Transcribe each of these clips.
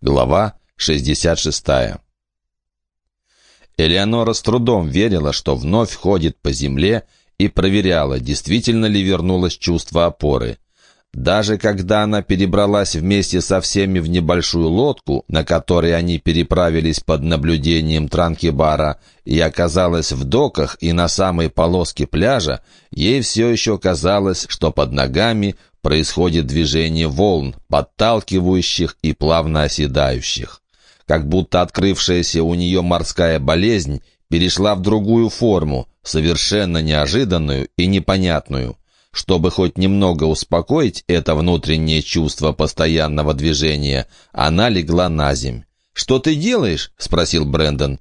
Глава 66 Элеонора с трудом верила, что вновь ходит по земле и проверяла, действительно ли вернулось чувство опоры. Даже когда она перебралась вместе со всеми в небольшую лодку, на которой они переправились под наблюдением Транкибара, и оказалась в доках и на самой полоске пляжа, ей все еще казалось, что под ногами происходит движение волн, подталкивающих и плавно оседающих. Как будто открывшаяся у нее морская болезнь перешла в другую форму, совершенно неожиданную и непонятную. Чтобы хоть немного успокоить это внутреннее чувство постоянного движения, она легла на земь. «Что ты делаешь?» — спросил Брэндон.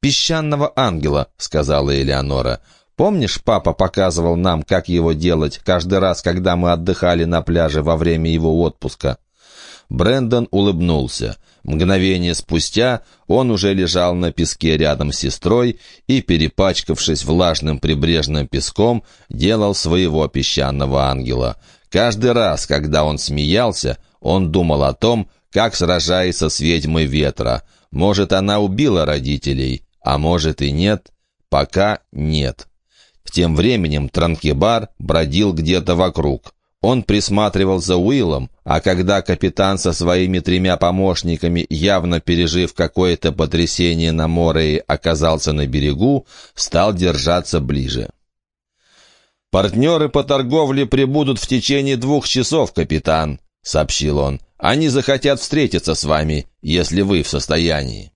«Песчаного ангела», — сказала Элеонора. Помнишь, папа показывал нам, как его делать каждый раз, когда мы отдыхали на пляже во время его отпуска?» Брендон улыбнулся. Мгновение спустя он уже лежал на песке рядом с сестрой и, перепачкавшись влажным прибрежным песком, делал своего песчаного ангела. Каждый раз, когда он смеялся, он думал о том, как сражается с ведьмой ветра. Может, она убила родителей, а может и нет. Пока нет. Тем временем Транкебар бродил где-то вокруг. Он присматривал за Уиллом, а когда капитан со своими тремя помощниками, явно пережив какое-то потрясение на море, оказался на берегу, стал держаться ближе. «Партнеры по торговле прибудут в течение двух часов, капитан», — сообщил он. «Они захотят встретиться с вами, если вы в состоянии».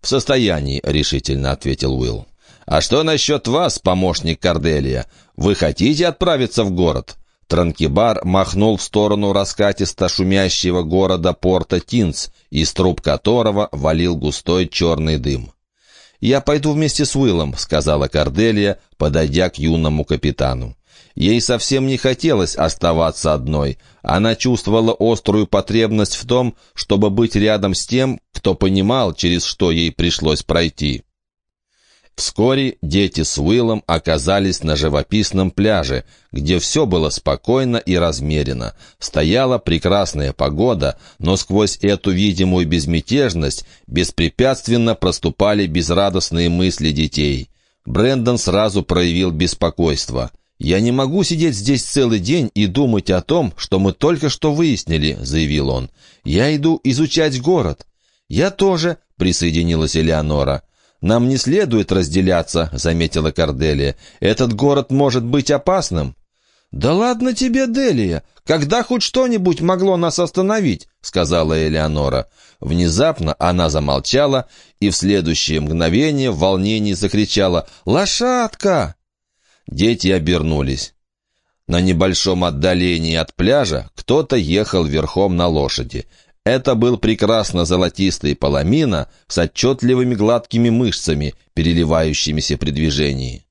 «В состоянии», — решительно ответил Уилл. «А что насчет вас, помощник Корделия? Вы хотите отправиться в город?» Транкибар махнул в сторону раскатисто шумящего города порта Тинц, из труб которого валил густой черный дым. «Я пойду вместе с Уиллом», — сказала Корделия, подойдя к юному капитану. Ей совсем не хотелось оставаться одной. Она чувствовала острую потребность в том, чтобы быть рядом с тем, кто понимал, через что ей пришлось пройти. Вскоре дети с Уиллом оказались на живописном пляже, где все было спокойно и размеренно. Стояла прекрасная погода, но сквозь эту видимую безмятежность беспрепятственно проступали безрадостные мысли детей. Брендон сразу проявил беспокойство. «Я не могу сидеть здесь целый день и думать о том, что мы только что выяснили», — заявил он. «Я иду изучать город». «Я тоже», — присоединилась Элеонора. «Нам не следует разделяться», — заметила Корделия. «Этот город может быть опасным». «Да ладно тебе, Делия! Когда хоть что-нибудь могло нас остановить?» — сказала Элеонора. Внезапно она замолчала и в следующее мгновение в волнении закричала «Лошадка!». Дети обернулись. На небольшом отдалении от пляжа кто-то ехал верхом на лошади. Это был прекрасно золотистый паламина с отчетливыми гладкими мышцами, переливающимися при движении.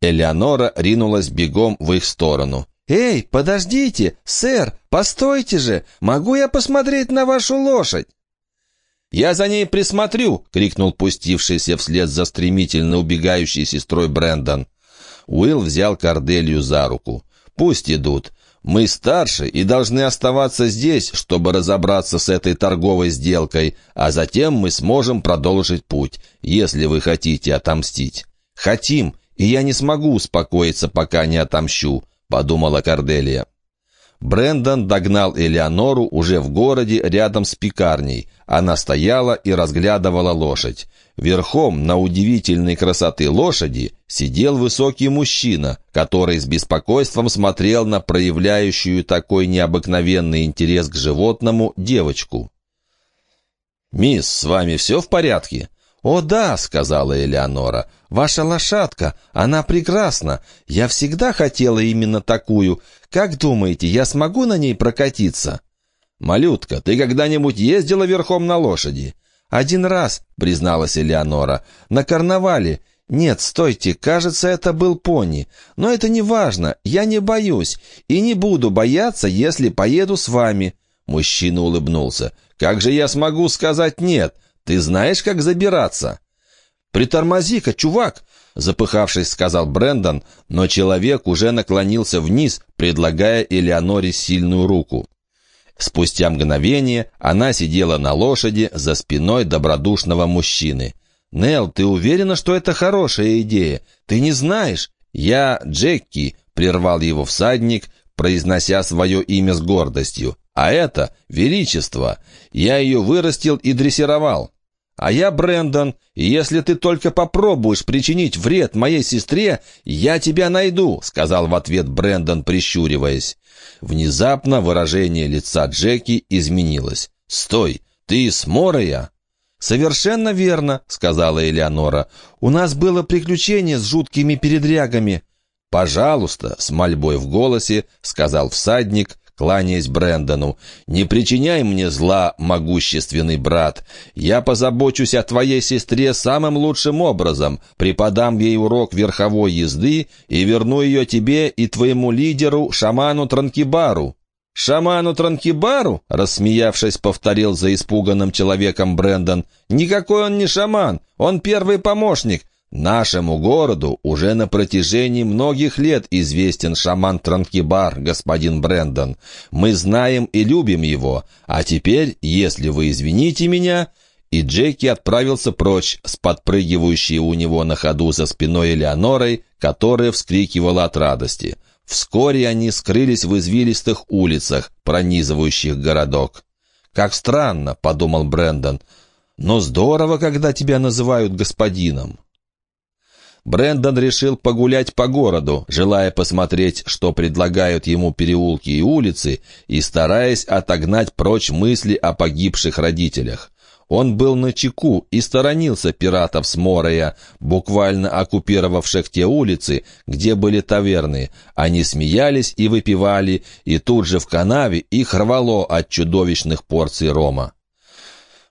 Элеонора ринулась бегом в их сторону. «Эй, подождите! Сэр, постойте же! Могу я посмотреть на вашу лошадь?» «Я за ней присмотрю!» — крикнул пустившийся вслед за стремительно убегающей сестрой Брэндон. Уилл взял Корделию за руку. «Пусть идут. Мы старше и должны оставаться здесь, чтобы разобраться с этой торговой сделкой, а затем мы сможем продолжить путь, если вы хотите отомстить. Хотим, и я не смогу успокоиться, пока не отомщу», — подумала Корделия. Брендон догнал Элеонору уже в городе рядом с пекарней. Она стояла и разглядывала лошадь. Верхом на удивительной красоты лошади сидел высокий мужчина, который с беспокойством смотрел на проявляющую такой необыкновенный интерес к животному девочку. «Мисс, с вами все в порядке?» «О да», — сказала Элеонора, — «ваша лошадка, она прекрасна. Я всегда хотела именно такую. Как думаете, я смогу на ней прокатиться?» «Малютка, ты когда-нибудь ездила верхом на лошади?» «Один раз», — призналась Элеонора, — «на карнавале. Нет, стойте, кажется, это был пони. Но это не важно, я не боюсь. И не буду бояться, если поеду с вами». Мужчина улыбнулся. «Как же я смогу сказать «нет»? Ты знаешь, как забираться?» «Притормози-ка, чувак!» — запыхавшись, сказал Брендон, но человек уже наклонился вниз, предлагая Элеоноре сильную руку. Спустя мгновение она сидела на лошади за спиной добродушного мужчины. «Нелл, ты уверена, что это хорошая идея? Ты не знаешь?» «Я Джекки», — прервал его всадник, произнося свое имя с гордостью. «А это Величество. Я ее вырастил и дрессировал». «А я Брэндон, и если ты только попробуешь причинить вред моей сестре, я тебя найду», — сказал в ответ Брэндон, прищуриваясь. Внезапно выражение лица Джеки изменилось. «Стой! Ты из Морая?» «Совершенно верно», — сказала Элеонора. «У нас было приключение с жуткими передрягами». «Пожалуйста», — с мольбой в голосе, — сказал всадник, кланяясь Брэндону. «Не причиняй мне зла, могущественный брат. Я позабочусь о твоей сестре самым лучшим образом, преподам ей урок верховой езды и верну ее тебе и твоему лидеру, шаману Транкибару». «Шаману Транкибару?» — рассмеявшись, повторил за испуганным человеком Брэндон. «Никакой он не шаман, он первый помощник. Нашему городу уже на протяжении многих лет известен шаман Транкибар, господин Брэндон. Мы знаем и любим его. А теперь, если вы извините меня...» И Джеки отправился прочь с подпрыгивающей у него на ходу за спиной Элеонорой, которая вскрикивала от радости. Вскоре они скрылись в извилистых улицах, пронизывающих городок. «Как странно», — подумал Брэндон, — «но здорово, когда тебя называют господином». Брэндон решил погулять по городу, желая посмотреть, что предлагают ему переулки и улицы, и стараясь отогнать прочь мысли о погибших родителях. Он был на чеку и сторонился пиратов с Морея, буквально оккупировавших те улицы, где были таверны. Они смеялись и выпивали, и тут же в канаве их рвало от чудовищных порций рома.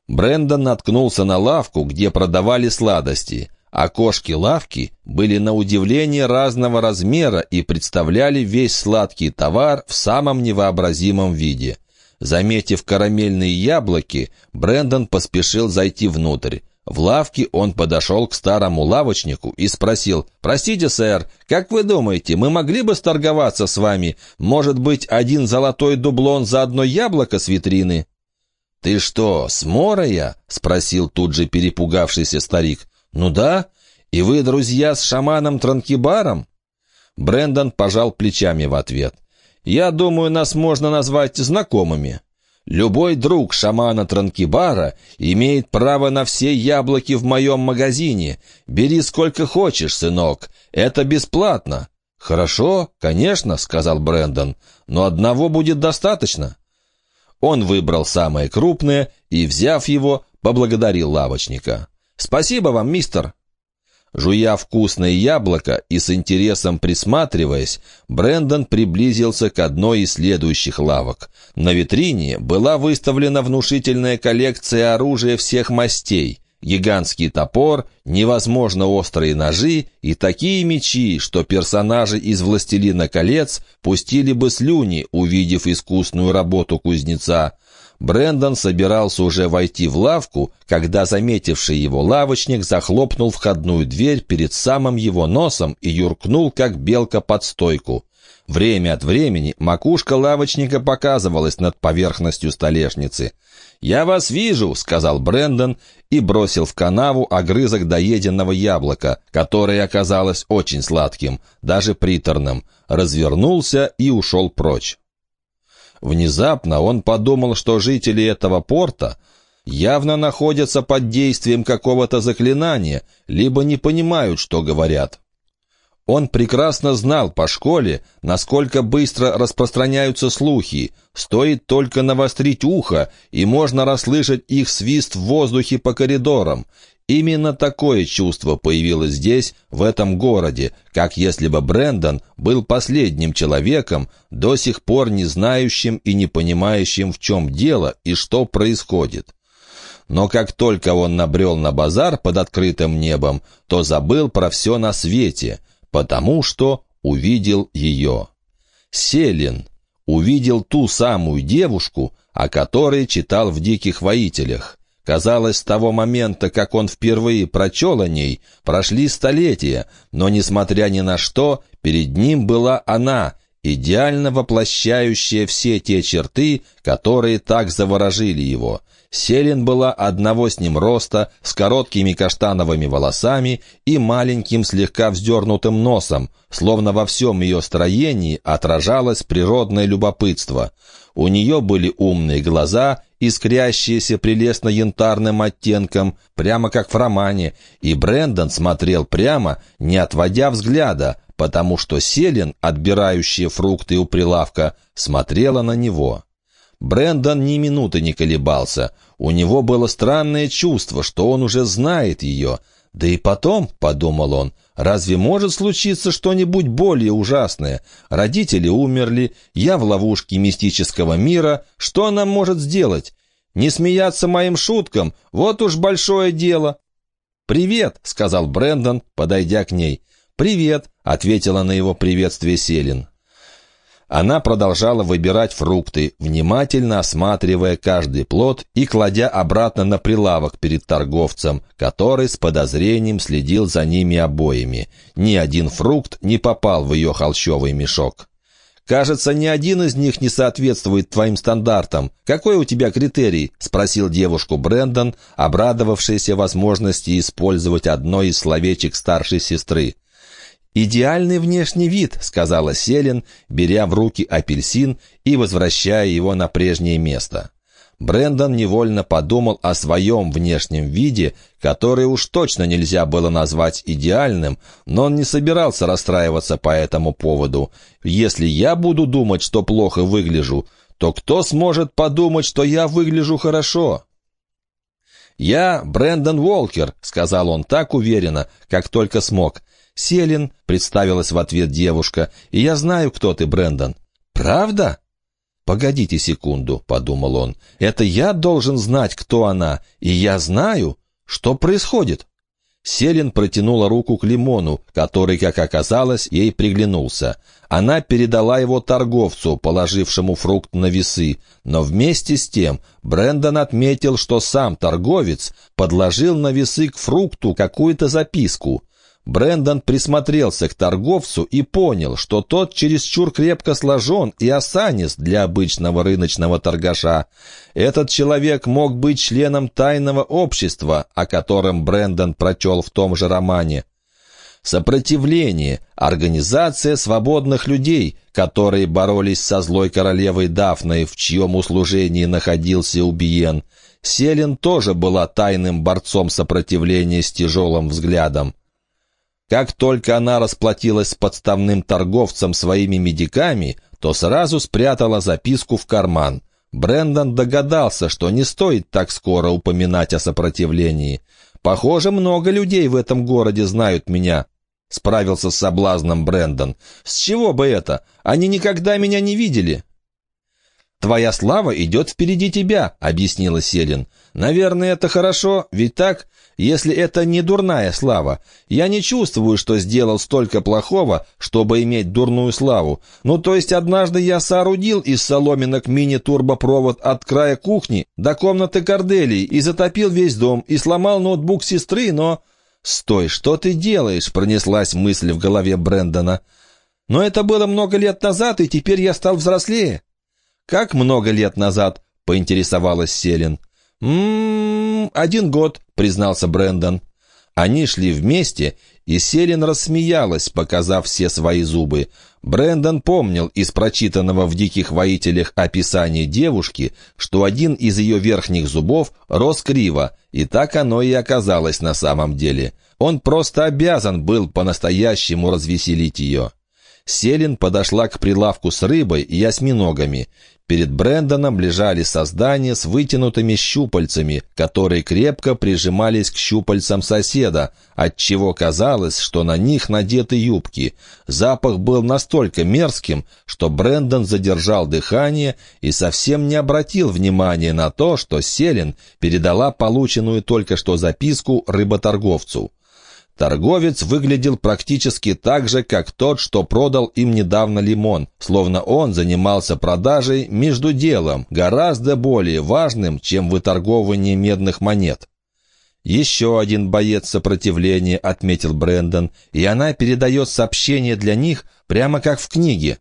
Брендон наткнулся на лавку, где продавали сладости. Окошки лавки были на удивление разного размера и представляли весь сладкий товар в самом невообразимом виде. Заметив карамельные яблоки, Брендон поспешил зайти внутрь. В лавке он подошел к старому лавочнику и спросил, «Простите, сэр, как вы думаете, мы могли бы сторговаться с вами? Может быть, один золотой дублон за одно яблоко с витрины?» «Ты что, с Морая?» — спросил тут же перепугавшийся старик. «Ну да. И вы друзья с шаманом Транкибаром?» Брендон пожал плечами в ответ. «Я думаю, нас можно назвать знакомыми. Любой друг шамана Транкибара имеет право на все яблоки в моем магазине. Бери сколько хочешь, сынок. Это бесплатно». «Хорошо, конечно», — сказал Брендон, — «но одного будет достаточно». Он выбрал самое крупное и, взяв его, поблагодарил лавочника. «Спасибо вам, мистер!» Жуя вкусное яблоко и с интересом присматриваясь, Брендон приблизился к одной из следующих лавок. На витрине была выставлена внушительная коллекция оружия всех мастей. Гигантский топор, невозможно острые ножи и такие мечи, что персонажи из «Властелина колец» пустили бы слюни, увидев искусную работу кузнеца. Брендон собирался уже войти в лавку, когда заметивший его лавочник захлопнул входную дверь перед самым его носом и юркнул, как белка под стойку. Время от времени макушка лавочника показывалась над поверхностью столешницы. «Я вас вижу», — сказал Брендон и бросил в канаву огрызок доеденного яблока, которое оказалось очень сладким, даже приторным, развернулся и ушел прочь. Внезапно он подумал, что жители этого порта явно находятся под действием какого-то заклинания, либо не понимают, что говорят. Он прекрасно знал по школе, насколько быстро распространяются слухи. Стоит только навострить ухо, и можно расслышать их свист в воздухе по коридорам. Именно такое чувство появилось здесь, в этом городе, как если бы Брендон был последним человеком, до сих пор не знающим и не понимающим, в чем дело и что происходит. Но как только он набрел на базар под открытым небом, то забыл про все на свете, потому что увидел ее. Селин увидел ту самую девушку, о которой читал в «Диких воителях». Казалось, с того момента, как он впервые прочел о ней, прошли столетия, но, несмотря ни на что, перед ним была она, идеально воплощающая все те черты, которые так заворожили его. Селин была одного с ним роста, с короткими каштановыми волосами и маленьким слегка вздернутым носом, словно во всем ее строении отражалось природное любопытство. У нее были умные глаза, искрящиеся прелестно-янтарным оттенком, прямо как в романе, и Брэндон смотрел прямо, не отводя взгляда, потому что Селин, отбирающая фрукты у прилавка, смотрела на него. Брендон ни минуты не колебался. У него было странное чувство, что он уже знает ее. Да и потом, — подумал он, — разве может случиться что-нибудь более ужасное? Родители умерли, я в ловушке мистического мира. Что она может сделать? Не смеяться моим шуткам? Вот уж большое дело. «Привет», — сказал Брендон, подойдя к ней. «Привет», — ответила на его приветствие Селин. Она продолжала выбирать фрукты, внимательно осматривая каждый плод и кладя обратно на прилавок перед торговцем, который с подозрением следил за ними обоими. Ни один фрукт не попал в ее холщовый мешок. «Кажется, ни один из них не соответствует твоим стандартам. Какой у тебя критерий?» — спросил девушку Брэндон, обрадовавшийся возможности использовать одно из словечек старшей сестры. «Идеальный внешний вид», — сказала Селин, беря в руки апельсин и возвращая его на прежнее место. Брендон невольно подумал о своем внешнем виде, который уж точно нельзя было назвать идеальным, но он не собирался расстраиваться по этому поводу. «Если я буду думать, что плохо выгляжу, то кто сможет подумать, что я выгляжу хорошо?» «Я Брэндон Уолкер», — сказал он так уверенно, как только смог. «Селин», — представилась в ответ девушка, — «и я знаю, кто ты, Брэндон». «Правда?» «Погодите секунду», — подумал он, — «это я должен знать, кто она, и я знаю, что происходит». Селин протянула руку к лимону, который, как оказалось, ей приглянулся. Она передала его торговцу, положившему фрукт на весы, но вместе с тем Брендон отметил, что сам торговец подложил на весы к фрукту какую-то записку. Брендон присмотрелся к торговцу и понял, что тот чересчур крепко сложен и осанист для обычного рыночного торгаша. Этот человек мог быть членом тайного общества, о котором Брендон прочел в том же романе. Сопротивление – организация свободных людей, которые боролись со злой королевой Дафной, в чьем услужении находился Убиен. Селин тоже была тайным борцом сопротивления с тяжелым взглядом. Как только она расплатилась с подставным торговцем своими медиками, то сразу спрятала записку в карман. Брендон догадался, что не стоит так скоро упоминать о сопротивлении. «Похоже, много людей в этом городе знают меня», — справился с соблазном Брендон. «С чего бы это? Они никогда меня не видели». «Твоя слава идет впереди тебя», — объяснила Селин. «Наверное, это хорошо, ведь так? если это не дурная слава. Я не чувствую, что сделал столько плохого, чтобы иметь дурную славу. Ну, то есть однажды я соорудил из соломинок мини-турбопровод от края кухни до комнаты Корделии и затопил весь дом, и сломал ноутбук сестры, но... «Стой, что ты делаешь?» — пронеслась мысль в голове Брэндона. «Но это было много лет назад, и теперь я стал взрослее». «Как много лет назад?» — поинтересовалась Селин. «М-м, один год», — признался Брэндон. Они шли вместе, и Селин рассмеялась, показав все свои зубы. Брэндон помнил из прочитанного в «Диких воителях» описания девушки, что один из ее верхних зубов рос криво, и так оно и оказалось на самом деле. Он просто обязан был по-настоящему развеселить ее. Селин подошла к прилавку с рыбой и осьминогами. Перед Брэндоном лежали создания с вытянутыми щупальцами, которые крепко прижимались к щупальцам соседа, отчего казалось, что на них надеты юбки. Запах был настолько мерзким, что Брэндон задержал дыхание и совсем не обратил внимания на то, что Селин передала полученную только что записку рыботорговцу. Торговец выглядел практически так же, как тот, что продал им недавно лимон, словно он занимался продажей между делом, гораздо более важным, чем выторговывание медных монет. «Еще один боец сопротивления», — отметил Брэндон, «и она передает сообщение для них прямо как в книге».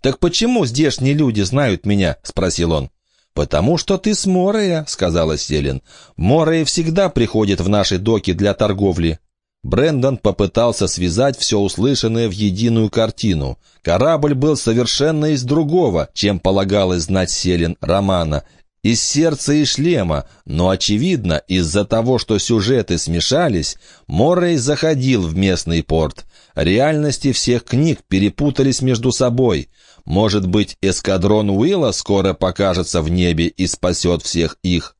«Так почему здешние люди знают меня?» — спросил он. «Потому что ты с Морея», — сказала Селин. «Морея всегда приходит в наши доки для торговли». Брендон попытался связать все услышанное в единую картину. Корабль был совершенно из другого, чем полагалось знать Селин романа, из сердца и шлема, но, очевидно, из-за того, что сюжеты смешались, Моррей заходил в местный порт. Реальности всех книг перепутались между собой. Может быть, эскадрон Уилла скоро покажется в небе и спасет всех их.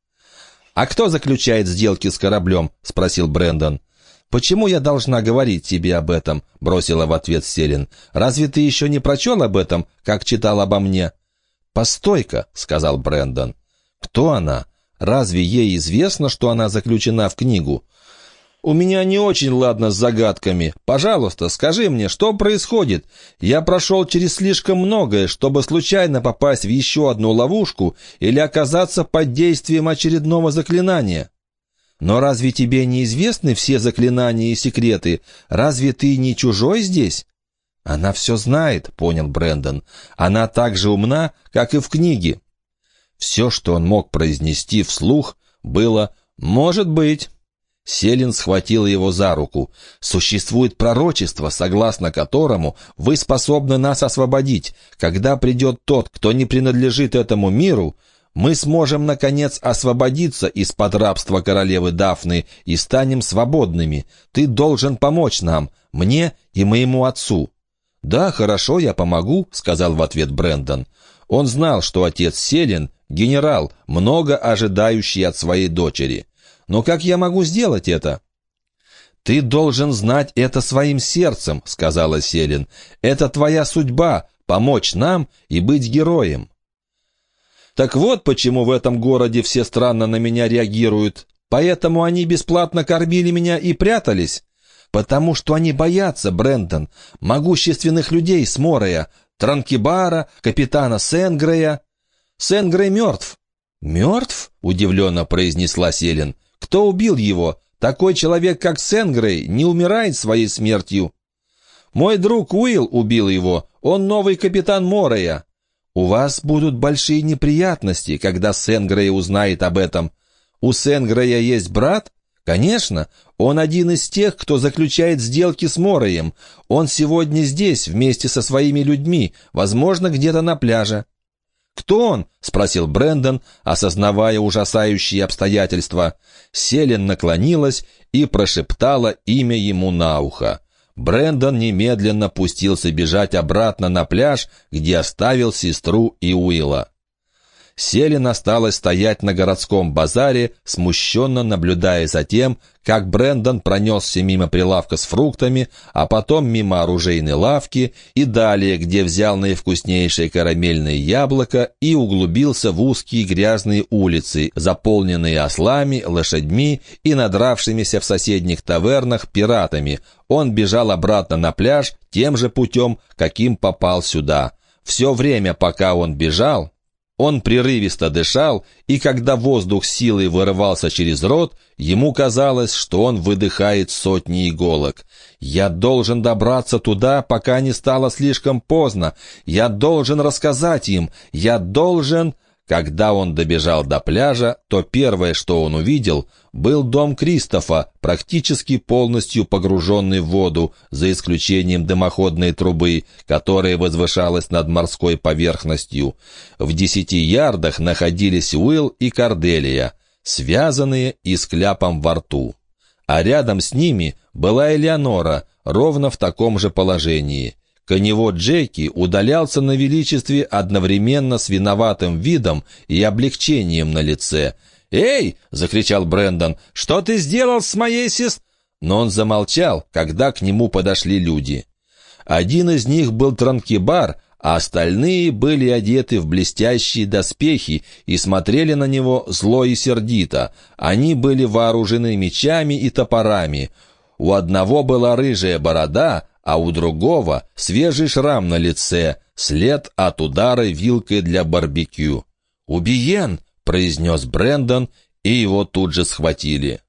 «А кто заключает сделки с кораблем?» — спросил Брэндон. «Почему я должна говорить тебе об этом?» — бросила в ответ Селин. «Разве ты еще не прочел об этом, как читал обо мне?» «Постой-ка», — сказал Брэндон. Кто она? Разве ей известно, что она заключена в книгу? «У меня не очень ладно с загадками. Пожалуйста, скажи мне, что происходит? Я прошел через слишком многое, чтобы случайно попасть в еще одну ловушку или оказаться под действием очередного заклинания». «Но разве тебе не известны все заклинания и секреты? Разве ты не чужой здесь?» «Она все знает», — понял Брэндон. «Она так же умна, как и в книге». Все, что он мог произнести вслух, было «может быть». Селин схватил его за руку. «Существует пророчество, согласно которому вы способны нас освободить. Когда придет тот, кто не принадлежит этому миру, мы сможем, наконец, освободиться из-под рабства королевы Дафны и станем свободными. Ты должен помочь нам, мне и моему отцу». «Да, хорошо, я помогу», — сказал в ответ Брендон. Он знал, что отец Селин — генерал, много ожидающий от своей дочери. «Но как я могу сделать это?» «Ты должен знать это своим сердцем», — сказала Селин. «Это твоя судьба — помочь нам и быть героем». «Так вот почему в этом городе все странно на меня реагируют. Поэтому они бесплатно кормили меня и прятались. Потому что они боятся, Брендон, могущественных людей с Морея, Транкибара, капитана Сенгрея. Сенгрей мертв». «Мертв?» — удивленно произнесла Селин. «Кто убил его? Такой человек, как Сенгрей, не умирает своей смертью». «Мой друг Уилл убил его. Он новый капитан Морея». «У вас будут большие неприятности, когда Сенгрей узнает об этом. У Сенгрея есть брат?» «Конечно, он один из тех, кто заключает сделки с Мороем. Он сегодня здесь, вместе со своими людьми, возможно, где-то на пляже». «Кто он?» — спросил Брэндон, осознавая ужасающие обстоятельства. Селен наклонилась и прошептала имя ему на ухо. Брэндон немедленно пустился бежать обратно на пляж, где оставил сестру и Уилла. Селин осталась стоять на городском базаре, смущенно наблюдая за тем, как Брендон пронесся мимо прилавка с фруктами, а потом мимо оружейной лавки и далее, где взял наивкуснейшее карамельное яблоко и углубился в узкие грязные улицы, заполненные ослами, лошадьми и надравшимися в соседних тавернах пиратами. Он бежал обратно на пляж тем же путем, каким попал сюда. Все время, пока он бежал, он прерывисто дышал, и когда воздух силой вырывался через рот, ему казалось, что он выдыхает сотни иголок. «Я должен добраться туда, пока не стало слишком поздно. Я должен рассказать им. Я должен...» Когда он добежал до пляжа, то первое, что он увидел, был дом Кристофа, практически полностью погруженный в воду, за исключением дымоходной трубы, которая возвышалась над морской поверхностью. В десяти ярдах находились Уилл и Корделия, связанные и с кляпом во рту. А рядом с ними была Элеонора, ровно в таком же положении – Конево Джеки удалялся на величестве одновременно с виноватым видом и облегчением на лице. «Эй!» — закричал Брендон. «Что ты сделал с моей сес...» Но он замолчал, когда к нему подошли люди. Один из них был Транкибар, а остальные были одеты в блестящие доспехи и смотрели на него зло и сердито. Они были вооружены мечами и топорами. У одного была рыжая борода, а у другого свежий шрам на лице, след от удара вилкой для барбекю. «Убиен!» — произнес Брэндон, и его тут же схватили.